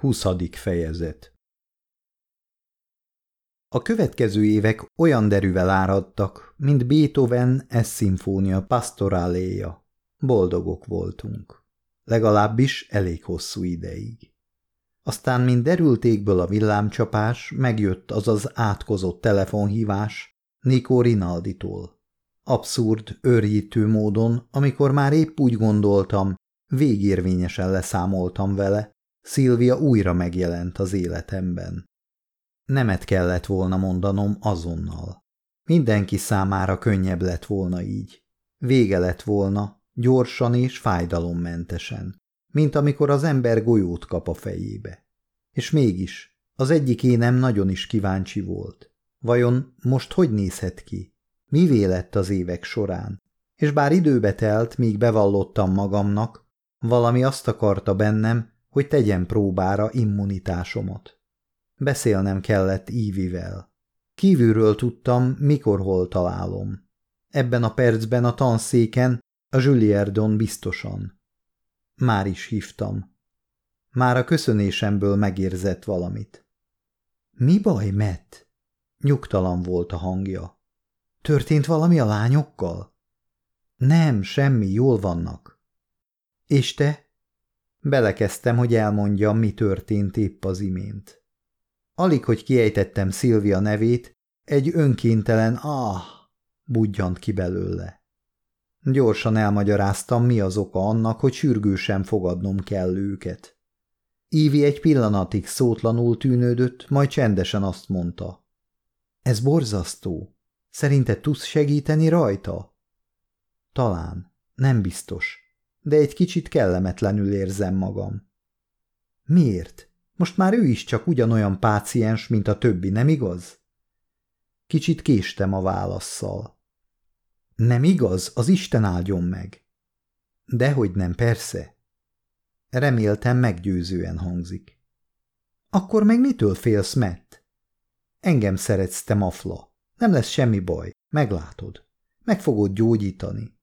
20. fejezet A következő évek olyan derűvel áradtak, mint Beethoven S-szimfónia pastoráléja. Boldogok voltunk. Legalábbis elég hosszú ideig. Aztán, mint derültékből a villámcsapás, megjött az az átkozott telefonhívás Nico Rinalditól. Abszurd, őrjítő módon, amikor már épp úgy gondoltam, végérvényesen leszámoltam vele, Szilvia újra megjelent az életemben. Nemet kellett volna mondanom azonnal. Mindenki számára könnyebb lett volna így. Vége lett volna, gyorsan és fájdalommentesen, mint amikor az ember golyót kap a fejébe. És mégis, az egyik énem nagyon is kíváncsi volt. Vajon most hogy nézhet ki? Mi lett az évek során? És bár időbe telt, míg bevallottam magamnak, valami azt akarta bennem, hogy tegyen próbára immunitásomat. Beszélnem kellett Ívivel. Kívülről tudtam, mikor hol találom. Ebben a percben a tanszéken, a Julierdon biztosan. Már is hívtam. Már a köszönésemből megérzett valamit. Mi baj, Matt? Nyugtalan volt a hangja. Történt valami a lányokkal? Nem, semmi, jól vannak. És te? Belekezdtem, hogy elmondjam, mi történt épp az imént. Alig, hogy kiejtettem Szilvia nevét, egy önkéntelen ah budjant ki belőle. Gyorsan elmagyaráztam, mi az oka annak, hogy sürgősen fogadnom kell őket. Ívi egy pillanatig szótlanul tűnődött, majd csendesen azt mondta. Ez borzasztó. Szerinted tudsz segíteni rajta? Talán. Nem biztos de egy kicsit kellemetlenül érzem magam. Miért? Most már ő is csak ugyanolyan páciens, mint a többi, nem igaz? Kicsit késtem a válaszszal. Nem igaz, az Isten áldjon meg. Dehogy nem, persze. Reméltem meggyőzően hangzik. Akkor meg mitől félsz, Matt? Engem szeretsz, te mafla. Nem lesz semmi baj, meglátod. Meg fogod gyógyítani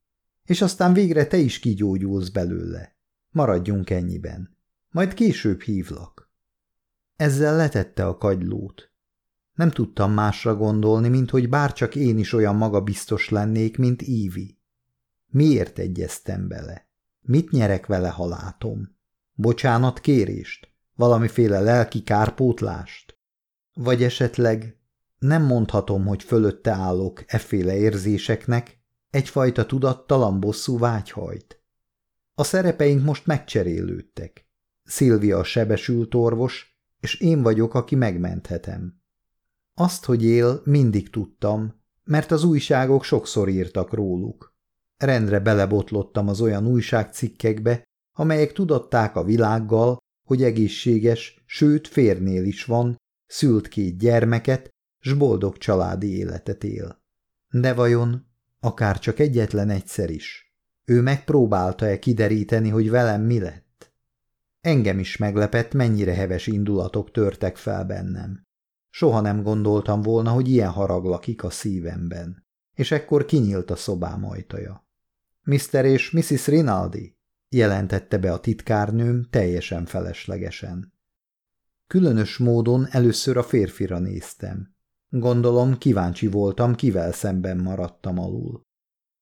és aztán végre te is kigyógyulsz belőle. Maradjunk ennyiben. Majd később hívlak. Ezzel letette a kagylót. Nem tudtam másra gondolni, mint hogy bárcsak én is olyan magabiztos lennék, mint Ívi. Miért egyeztem bele? Mit nyerek vele, ha látom? Bocsánat kérést? Valamiféle lelki kárpótlást? Vagy esetleg nem mondhatom, hogy fölötte állok efféle érzéseknek, Egyfajta tudattalan bosszú vágyhajt. A szerepeink most megcserélődtek. Szilvia a sebesült orvos, és én vagyok, aki megmenthetem. Azt, hogy él, mindig tudtam, mert az újságok sokszor írtak róluk. Rendre belebotlottam az olyan újságcikkekbe, amelyek tudatták a világgal, hogy egészséges, sőt férnél is van, szült két gyermeket, s boldog családi életet él. De vajon Akár csak egyetlen egyszer is. Ő megpróbálta-e kideríteni, hogy velem mi lett? Engem is meglepett, mennyire heves indulatok törtek fel bennem. Soha nem gondoltam volna, hogy ilyen harag lakik a szívemben. És ekkor kinyílt a szobám ajtaja. Mr. és Mrs. Rinaldi, jelentette be a titkárnőm teljesen feleslegesen. Különös módon először a férfira néztem. Gondolom kíváncsi voltam, kivel szemben maradtam alul.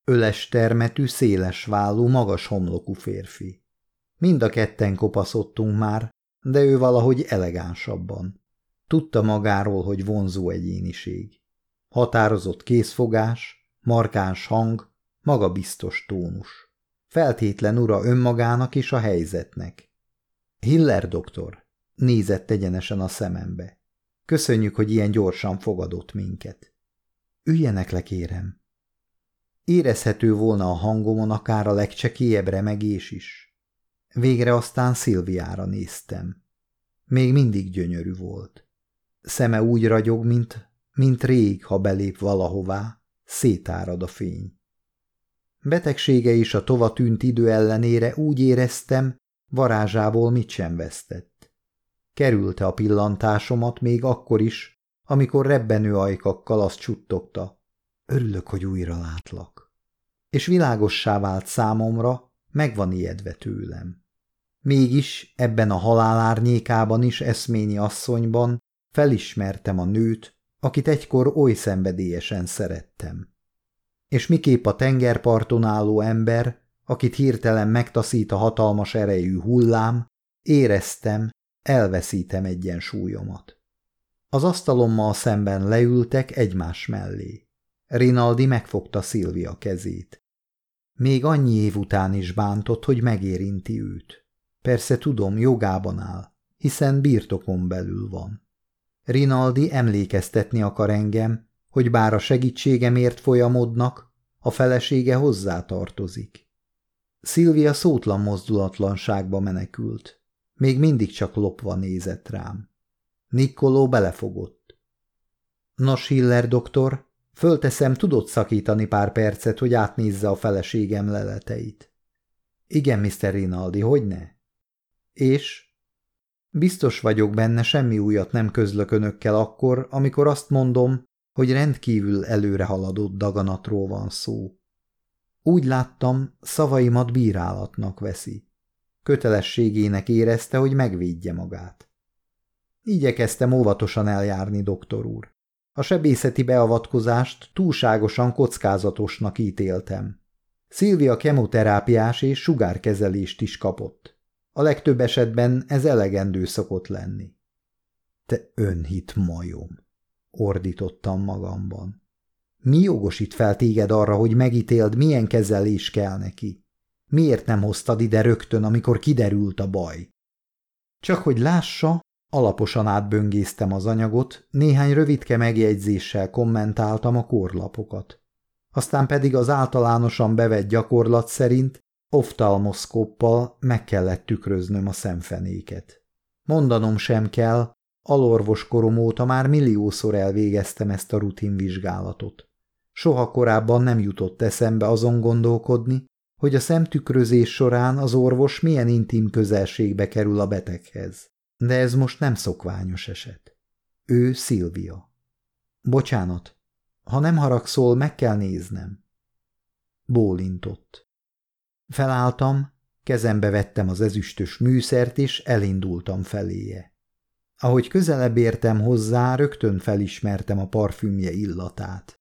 Öles termetű, széles vállú, magas homlokú férfi. Mind a ketten kopaszottunk már, de ő valahogy elegánsabban. Tudta magáról, hogy vonzó egyéniség. Határozott készfogás, markáns hang, magabiztos tónus. Feltétlen ura önmagának és a helyzetnek. Hiller doktor nézett egyenesen a szemembe. Köszönjük, hogy ilyen gyorsan fogadott minket. Üljenek le, kérem. Érezhető volna a hangomon akár a legcsekélyebb remegés is. Végre aztán Szilviára néztem. Még mindig gyönyörű volt. Szeme úgy ragyog, mint, mint rég, ha belép valahová, szétárad a fény. Betegsége is a tova tűnt idő ellenére úgy éreztem, varázsából mit sem vesztett. Kerülte a pillantásomat még akkor is, amikor rebbenő ajkakkal azt csuttogta. Örülök, hogy újra látlak. És világossá vált számomra, meg van ijedve tőlem. Mégis ebben a halálárnyékában is eszményi asszonyban felismertem a nőt, akit egykor oly szenvedélyesen szerettem. És miképp a tengerparton álló ember, akit hirtelen megtaszít a hatalmas erejű hullám, éreztem, elveszítem egyensúlyomat. Az asztalommal szemben leültek egymás mellé. Rinaldi megfogta Szilvia kezét. Még annyi év után is bántott, hogy megérinti őt. Persze tudom, jogában áll, hiszen birtokon belül van. Rinaldi emlékeztetni akar engem, hogy bár a segítségemért folyamodnak, a felesége hozzá tartozik. Szilvia szótlan mozdulatlanságba menekült. Még mindig csak lopva nézett rám. Nikkoló belefogott. Nos, Hiller doktor, fölteszem, tudott szakítani pár percet, hogy átnézze a feleségem leleteit. Igen, Mr. Rinaldi, hogy ne? És? Biztos vagyok benne, semmi újat nem közlök önökkel akkor, amikor azt mondom, hogy rendkívül előre haladott daganatról van szó. Úgy láttam, szavaimat bírálatnak veszi. Kötelességének érezte, hogy megvédje magát. Igyekeztem óvatosan eljárni, doktor úr. A sebészeti beavatkozást túlságosan kockázatosnak ítéltem. Szilvia kemoterápiás és sugárkezelést is kapott. A legtöbb esetben ez elegendő szokott lenni. Te önhit majom, ordítottam magamban. Mi jogosít fel téged arra, hogy megítéld, milyen kezelés kell neki? Miért nem hoztad ide rögtön, amikor kiderült a baj? Csak hogy lássa, alaposan átböngésztem az anyagot, néhány rövidke megjegyzéssel kommentáltam a korlapokat. Aztán pedig az általánosan bevett gyakorlat szerint oftalmoszkóppal meg kellett tükröznöm a szemfenéket. Mondanom sem kell, alorvos korom óta már milliószor elvégeztem ezt a rutinvizsgálatot. Soha korábban nem jutott eszembe azon gondolkodni, hogy a szemtükrözés során az orvos milyen intim közelségbe kerül a beteghez. De ez most nem szokványos eset. Ő Szilvia. Bocsánat, ha nem haragszol, meg kell néznem. Bólintott. Felálltam, kezembe vettem az ezüstös műszert, és elindultam feléje. Ahogy közelebb értem hozzá, rögtön felismertem a parfümje illatát.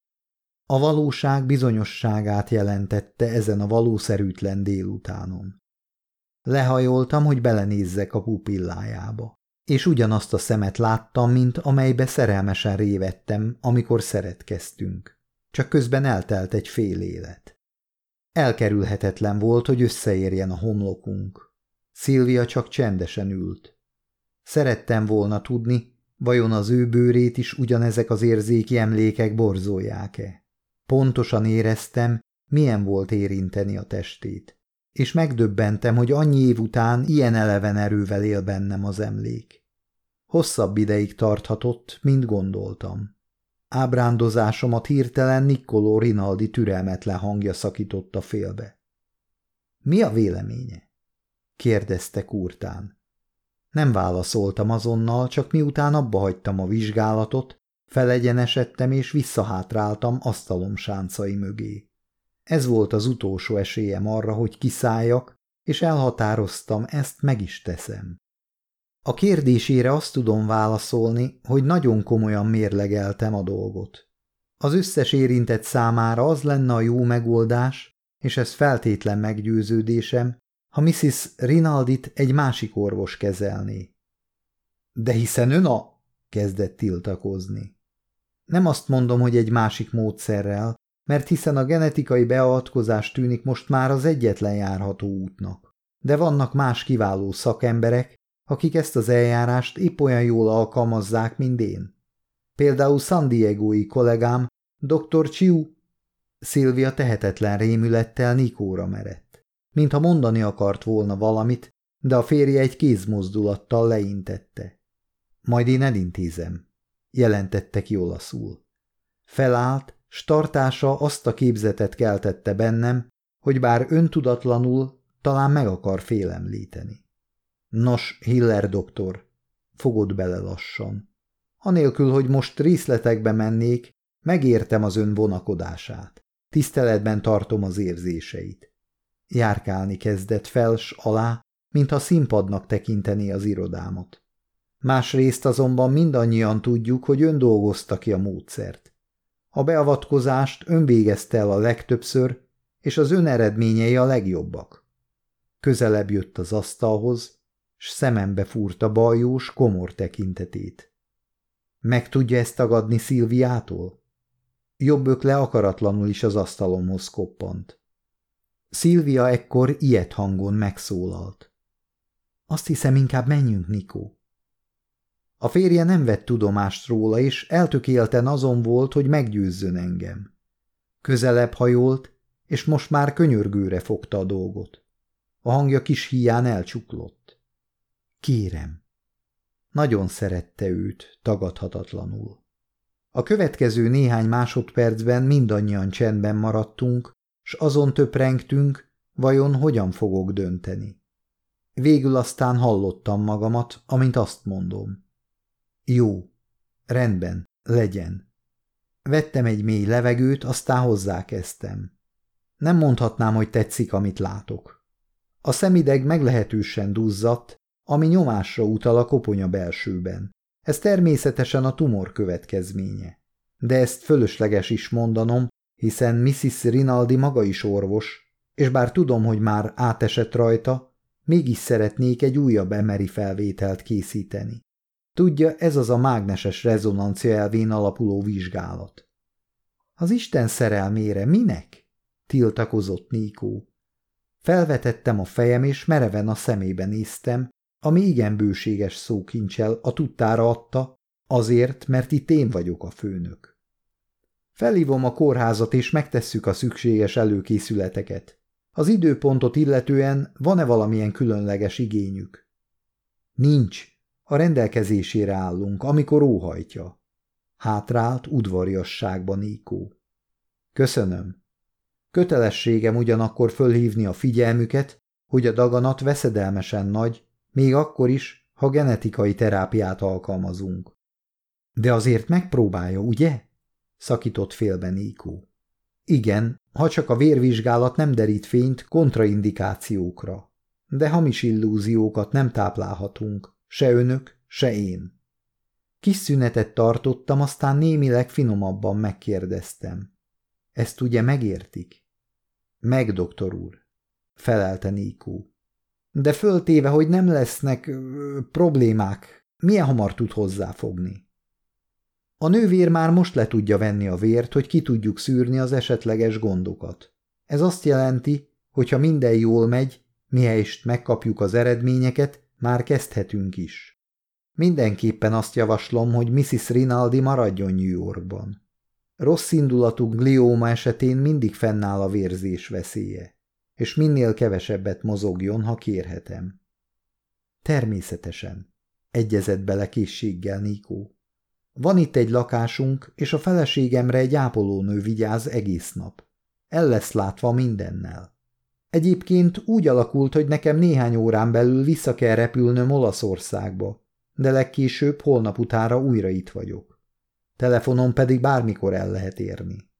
A valóság bizonyosságát jelentette ezen a valószerűtlen délutánon. Lehajoltam, hogy belenézzek a pupillájába, és ugyanazt a szemet láttam, mint amelybe szerelmesen révettem, amikor szeretkeztünk. Csak közben eltelt egy fél élet. Elkerülhetetlen volt, hogy összeérjen a homlokunk. Szilvia csak csendesen ült. Szerettem volna tudni, vajon az ő bőrét is ugyanezek az érzéki emlékek borzolják-e. Pontosan éreztem, milyen volt érinteni a testét, és megdöbbentem, hogy annyi év után ilyen eleven erővel él bennem az emlék. Hosszabb ideig tarthatott, mint gondoltam. Ábrándozásomat hirtelen Niccolò Rinaldi türelmetlen hangja szakította félbe. Mi a véleménye? kérdezte kurtán. Nem válaszoltam azonnal, csak miután abba hagytam a vizsgálatot, felegyenesedtem és visszahátráltam asztalom sáncai mögé. Ez volt az utolsó esélyem arra, hogy kiszálljak, és elhatároztam, ezt meg is teszem. A kérdésére azt tudom válaszolni, hogy nagyon komolyan mérlegeltem a dolgot. Az összes érintett számára az lenne a jó megoldás, és ez feltétlen meggyőződésem, ha Mrs. Rinaldit egy másik orvos kezelné. De hiszen ön a... kezdett tiltakozni. Nem azt mondom, hogy egy másik módszerrel, mert hiszen a genetikai beavatkozás tűnik most már az egyetlen járható útnak. De vannak más kiváló szakemberek, akik ezt az eljárást épp olyan jól alkalmazzák, mint én. Például San Diego-i kollégám, dr. Chiu. Szilvia tehetetlen rémülettel Nikóra merett. Mintha mondani akart volna valamit, de a férje egy kézmozdulattal leintette. Majd én elintézem, jelentette ki olaszul. Felállt, startása azt a képzetet keltette bennem, hogy bár öntudatlanul talán meg akar félemlíteni. Nos, Hiller doktor, fogod bele lassan. Anélkül, hogy most részletekbe mennék, megértem az ön vonakodását. Tiszteletben tartom az érzéseit. Járkálni kezdett fels alá, mintha színpadnak tekintené az irodámat. Másrészt azonban mindannyian tudjuk, hogy ön dolgozta ki a módszert. A beavatkozást ön végezte el a legtöbbször, és az ön eredményei a legjobbak. Közelebb jött az asztalhoz, s szemembe fúrta bajós, komor tekintetét. Meg tudja ezt tagadni Szilviától? Jobb ökle akaratlanul is az asztalomhoz koppant. Szilvia ekkor ilyet hangon megszólalt. Azt hiszem, inkább menjünk, Nikó. A férje nem vett tudomást róla, és eltökélten azon volt, hogy meggyőzzön engem. Közelebb hajolt, és most már könyörgőre fogta a dolgot. A hangja kis híján elcsuklott. Kérem. Nagyon szerette őt, tagadhatatlanul. A következő néhány másodpercben mindannyian csendben maradtunk, s azon töprengtünk, vajon hogyan fogok dönteni. Végül aztán hallottam magamat, amint azt mondom. Jó, rendben, legyen. Vettem egy mély levegőt, aztán hozzákezdtem. Nem mondhatnám, hogy tetszik, amit látok. A szemideg meglehetősen duzzadt, ami nyomásra utal a koponya belsőben. Ez természetesen a tumor következménye. De ezt fölösleges is mondanom, hiszen Mrs. Rinaldi maga is orvos, és bár tudom, hogy már átesett rajta, mégis szeretnék egy újabb emeri felvételt készíteni. Tudja, ez az a mágneses rezonancia elvén alapuló vizsgálat. Az Isten szerelmére minek? tiltakozott Níkó. Felvetettem a fejem, és mereven a szemébe néztem, ami igen bőséges szókincsel a tudtára adta, azért, mert itt én vagyok a főnök. Felhívom a kórházat, és megtesszük a szükséges előkészületeket. Az időpontot illetően van-e valamilyen különleges igényük? Nincs. A rendelkezésére állunk, amikor óhajtja. Hátrált udvariasságban Níkó. Köszönöm. Kötelességem ugyanakkor fölhívni a figyelmüket, hogy a daganat veszedelmesen nagy, még akkor is, ha genetikai terápiát alkalmazunk. De azért megpróbálja, ugye? szakított félbe Níkó. Igen, ha csak a vérvizsgálat nem derít fényt kontraindikációkra. De hamis illúziókat nem táplálhatunk, se önök, se én. Kis szünetet tartottam, aztán némileg finomabban megkérdeztem. Ezt ugye megértik? Meg, doktor úr, felelte Níkó. De föltéve, hogy nem lesznek ö, problémák, milyen hamar tud hozzáfogni? A nővér már most le tudja venni a vért, hogy ki tudjuk szűrni az esetleges gondokat. Ez azt jelenti, hogy ha minden jól megy, mihelyest megkapjuk az eredményeket, már kezdhetünk is. Mindenképpen azt javaslom, hogy Mrs. Rinaldi maradjon New Yorkban. Rossz indulatú glióma esetén mindig fennáll a vérzés veszélye, és minél kevesebbet mozogjon, ha kérhetem. Természetesen, egyezett bele készséggel Nikó. Van itt egy lakásunk, és a feleségemre egy ápolónő vigyáz egész nap. El lesz látva mindennel. Egyébként úgy alakult, hogy nekem néhány órán belül vissza kell repülnöm Olaszországba, de legkésőbb holnap utára újra itt vagyok. Telefonon pedig bármikor el lehet érni.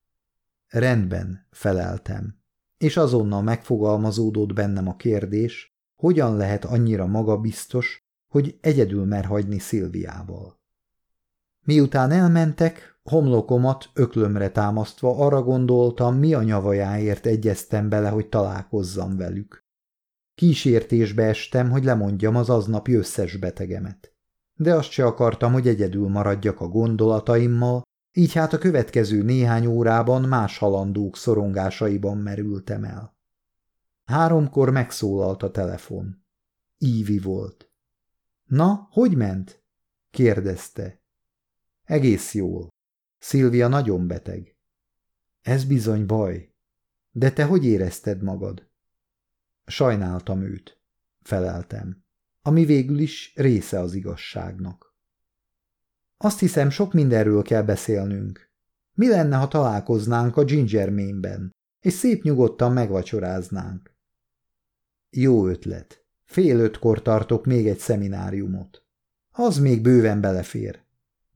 Rendben, feleltem, és azonnal megfogalmazódott bennem a kérdés, hogyan lehet annyira magabiztos, hogy egyedül mer hagyni Szilviával. Miután elmentek, homlokomat öklömre támasztva arra gondoltam, mi a nyavajáért egyeztem bele, hogy találkozzam velük. Kísértésbe estem, hogy lemondjam az aznapi összes betegemet. De azt se akartam, hogy egyedül maradjak a gondolataimmal, így hát a következő néhány órában más halandók szorongásaiban merültem el. Háromkor megszólalt a telefon. Ívi volt. – Na, hogy ment? – kérdezte. Egész jól. Szilvia nagyon beteg. Ez bizony baj. De te hogy érezted magad? Sajnáltam őt. Feleltem. Ami végül is része az igazságnak. Azt hiszem, sok mindenről kell beszélnünk. Mi lenne, ha találkoznánk a Gingermainben, és szép nyugodtan megvacsoráznánk? Jó ötlet. Fél ötkor tartok még egy szemináriumot. Az még bőven belefér.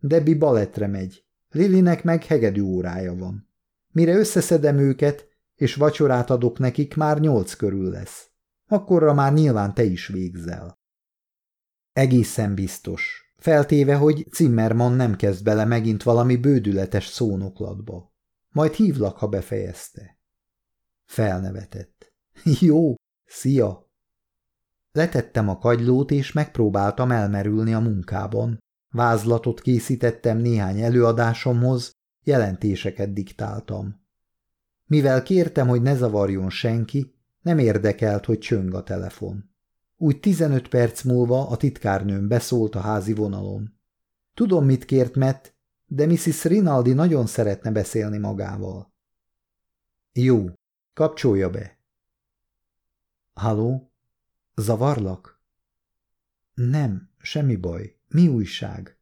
Debbie balettre megy, Lilinek meg hegedű órája van. Mire összeszedem őket, és vacsorát adok nekik, már nyolc körül lesz. Akkorra már nyilván te is végzel. Egészen biztos, feltéve, hogy Zimmermann nem kezd bele megint valami bődületes szónoklatba. Majd hívlak, ha befejezte. Felnevetett. Jó, szia! Letettem a kagylót, és megpróbáltam elmerülni a munkában. Vázlatot készítettem néhány előadásomhoz, jelentéseket diktáltam. Mivel kértem, hogy ne zavarjon senki, nem érdekelt, hogy csöng a telefon. Úgy 15 perc múlva a titkárnőm beszólt a házi vonalon. Tudom, mit kért Matt, de Mrs. Rinaldi nagyon szeretne beszélni magával. Jó, kapcsolja be. Haló? Zavarlak? Nem, semmi baj. Mi újság?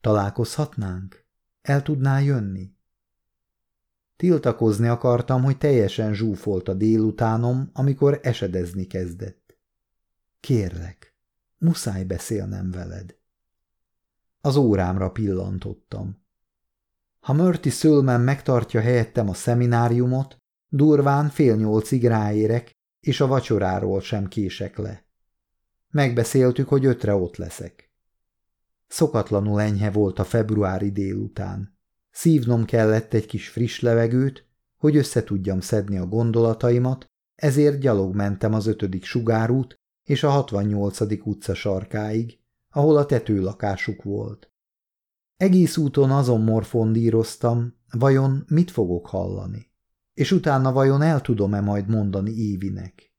Találkozhatnánk? El tudnál jönni? Tiltakozni akartam, hogy teljesen zsúfolt a délutánom, amikor esedezni kezdett. Kérlek, muszáj beszélnem veled. Az órámra pillantottam. Ha Mörti Szölmen megtartja helyettem a szemináriumot, durván fél nyolcig ráérek, és a vacsoráról sem kések le. Megbeszéltük, hogy ötre ott leszek. Szokatlanul enyhe volt a februári délután. Szívnom kellett egy kis friss levegőt, hogy összetudjam szedni a gondolataimat, ezért gyalog mentem az ötödik sugárút és a 68. utca sarkáig, ahol a tetőlakásuk volt. Egész úton azon morfondíroztam, vajon mit fogok hallani, és utána vajon el tudom-e majd mondani Évinek.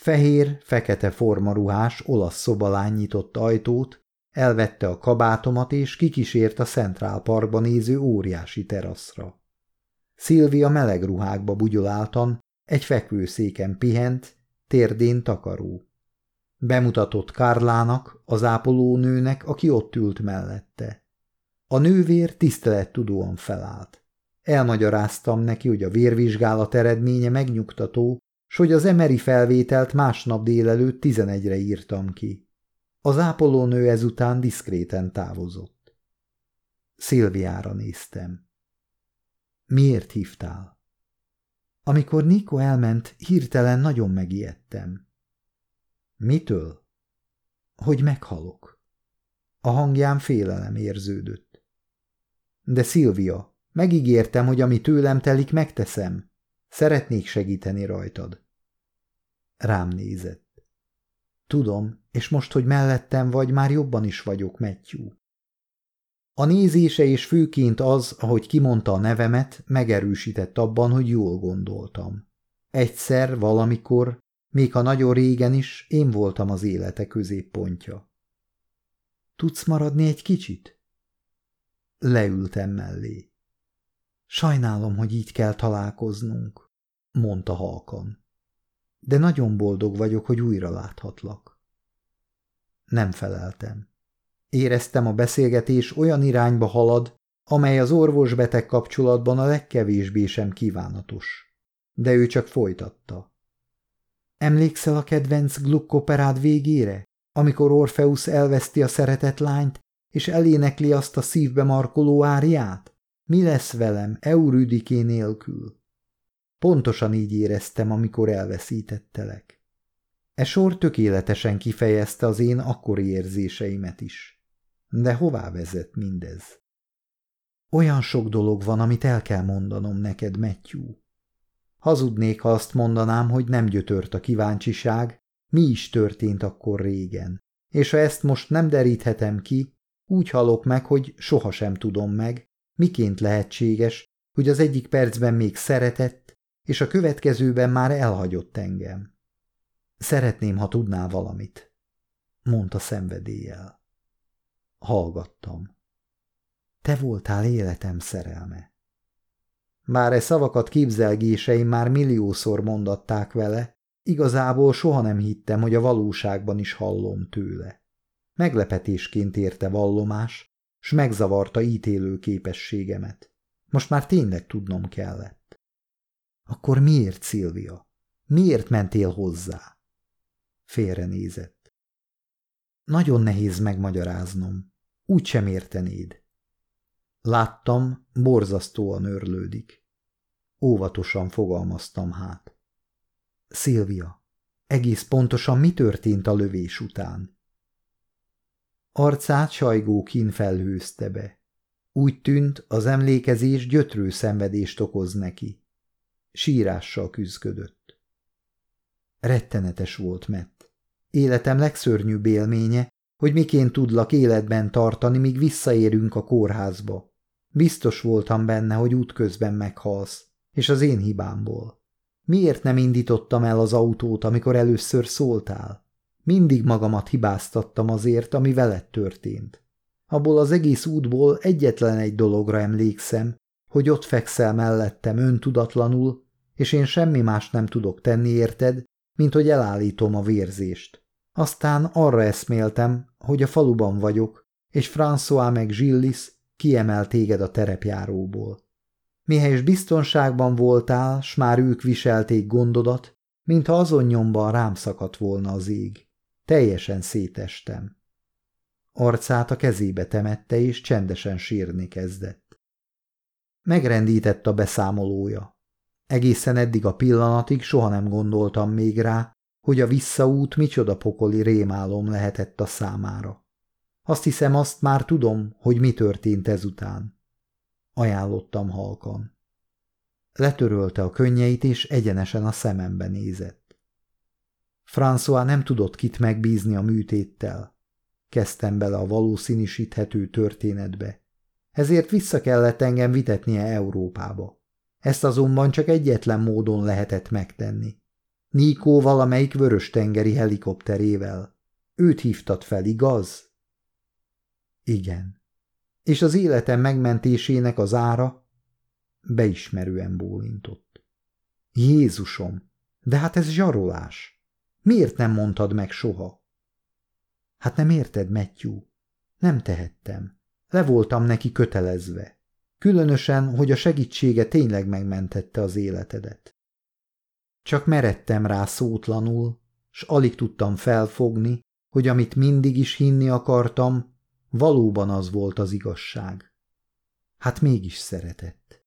Fehér, fekete formaruhás olasz szobalány nyitott ajtót, elvette a kabátomat és kikísért a Central Parkba néző óriási teraszra. Szilvia meleg ruhákba bugyoláltan, egy fekvőszéken pihent, térdén takaró. Bemutatott Kárlának, az ápolónőnek, aki ott ült mellette. A nővér tisztelettudóan felállt. Elmagyaráztam neki, hogy a vérvizsgálat eredménye megnyugtató, s hogy az emeri felvételt másnap délelőtt tizenegyre írtam ki. Az ápolónő ezután diszkréten távozott. Szilviára néztem. Miért hívtál? Amikor Niko elment, hirtelen nagyon megijedtem. Mitől? Hogy meghalok. A hangján félelem érződött. De Szilvia, megígértem, hogy ami tőlem telik, megteszem. Szeretnék segíteni rajtad. Rám nézett. Tudom, és most, hogy mellettem vagy, már jobban is vagyok, Matthew. A nézése és főként az, ahogy kimondta a nevemet, megerősített abban, hogy jól gondoltam. Egyszer, valamikor, még ha nagyon régen is, én voltam az élete középpontja. Tudsz maradni egy kicsit? Leültem mellé. Sajnálom, hogy így kell találkoznunk, mondta halkan. De nagyon boldog vagyok, hogy újra láthatlak. Nem feleltem. Éreztem a beszélgetés olyan irányba halad, amely az orvos-beteg kapcsolatban a legkevésbé sem kívánatos. De ő csak folytatta. Emlékszel a kedvenc glukkoperád végére, amikor Orfeusz elveszti a szeretett lányt, és elénekli azt a szívbe markoló áriát? Mi lesz velem, Eurüdiké nélkül? Pontosan így éreztem, amikor elveszítettelek. E sor tökéletesen kifejezte az én akkori érzéseimet is. De hová vezet mindez? Olyan sok dolog van, amit el kell mondanom neked, Matthew. Hazudnék, ha azt mondanám, hogy nem gyötört a kíváncsiság, mi is történt akkor régen. És ha ezt most nem deríthetem ki, úgy halok meg, hogy sohasem tudom meg, miként lehetséges, hogy az egyik percben még szeretett, és a következőben már elhagyott engem. Szeretném, ha tudnál valamit, mondta szenvedéllyel. Hallgattam. Te voltál életem szerelme. Bár e szavakat képzelgéseim már milliószor mondatták vele, igazából soha nem hittem, hogy a valóságban is hallom tőle. Meglepetésként érte vallomás, s megzavarta ítélő képességemet. Most már tényleg tudnom kellett. Akkor miért, Szilvia? Miért mentél hozzá? Félrenézett. Nagyon nehéz megmagyaráznom. Úgy sem értenéd. Láttam, borzasztóan örlődik. Óvatosan fogalmaztam hát. Szilvia, egész pontosan mi történt a lövés után? Arcát sajgó kín felhőzte be. Úgy tűnt, az emlékezés gyötrő szenvedést okoz neki. Sírással küzdködött. Rettenetes volt Mett. Életem legszörnyűbb élménye, hogy miként tudlak életben tartani, míg visszaérünk a kórházba. Biztos voltam benne, hogy útközben meghalsz, és az én hibámból. Miért nem indítottam el az autót, amikor először szóltál? Mindig magamat hibáztattam azért, ami veled történt. Abból az egész útból egyetlen egy dologra emlékszem, hogy ott fekszel mellettem öntudatlanul, és én semmi más nem tudok tenni érted, mint hogy elállítom a vérzést. Aztán arra eszméltem, hogy a faluban vagyok, és François meg Gillis kiemel téged a terepjáróból. Mihelyes biztonságban voltál, s már ők viselték gondodat, mintha azon nyomban rám szakadt volna az ég. Teljesen szétestem. Arcát a kezébe temette, és csendesen sírni kezdett. Megrendített a beszámolója. Egészen eddig a pillanatig soha nem gondoltam még rá, hogy a visszaút micsoda pokoli rémálom lehetett a számára. Azt hiszem, azt már tudom, hogy mi történt ezután. Ajánlottam halkan. Letörölte a könnyeit, és egyenesen a szemembe nézett. François nem tudott kit megbízni a műtéttel. Kezdtem bele a valószínűsíthető történetbe. Ezért vissza kellett engem vitetnie Európába. Ezt azonban csak egyetlen módon lehetett megtenni. Níkó valamelyik vörös-tengeri helikopterével. Őt hívtad fel, igaz? Igen. És az életem megmentésének az ára? Beismerően bólintott. Jézusom, de hát ez zsarolás. Miért nem mondtad meg soha? Hát nem érted, Matthew? Nem tehettem. Le voltam neki kötelezve. Különösen, hogy a segítsége tényleg megmentette az életedet. Csak meredtem rá szótlanul, s alig tudtam felfogni, hogy amit mindig is hinni akartam, valóban az volt az igazság. Hát mégis szeretett.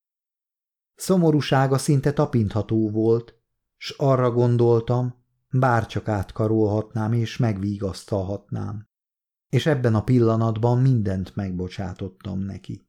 Szomorúsága szinte tapintható volt, s arra gondoltam, bárcsak átkarolhatnám és megvigasztalhatnám. És ebben a pillanatban mindent megbocsátottam neki.